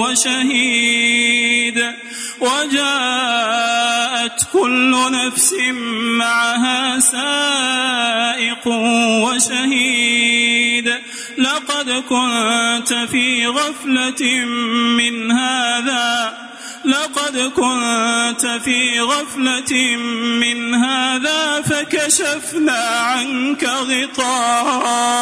وشهيد وجاءت كل نفس معها سائق وشهيد لقد كنت في غفلة من هذا لقد كنت في غفلة من هذا فكشفنا عنك غطاءك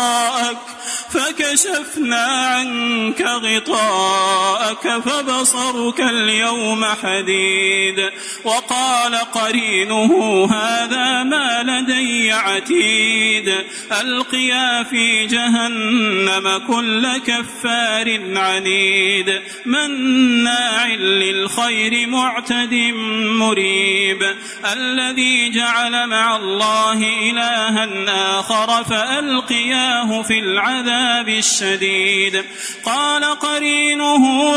فكشفنا عنك غطاءك. فبصرك اليوم حديد. وقال قرينه هذا ما لدي عتيد. ألقيا في جهنم كل كفار عنيد. مناع للخير معتد مريب. الذي جعل مع الله إلها آخر فألقياه في العذاب الشديد. قال قرينه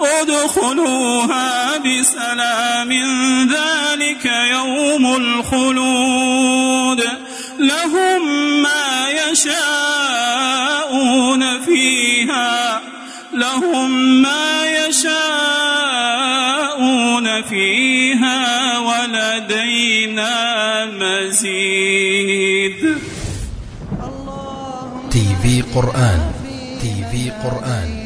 ادخلوها بسلام ذلك يوم الخلود. لهم ما يشاءون فيها لهم ما يشاءون فيها ولدينا مزيد. تي في قرآن تي في قرآن.